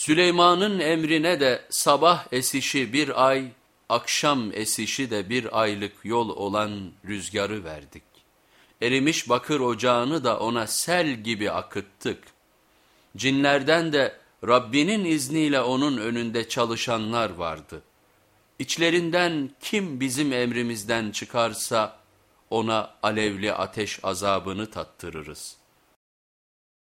Süleyman'ın emrine de sabah esişi bir ay, akşam esişi de bir aylık yol olan rüzgarı verdik. Erimiş bakır ocağını da ona sel gibi akıttık. Cinlerden de Rabbinin izniyle onun önünde çalışanlar vardı. İçlerinden kim bizim emrimizden çıkarsa ona alevli ateş azabını tattırırız.''